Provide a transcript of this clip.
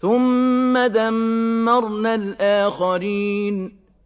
ثُمَّ دَمَّرْنَا الْآخَرِينَ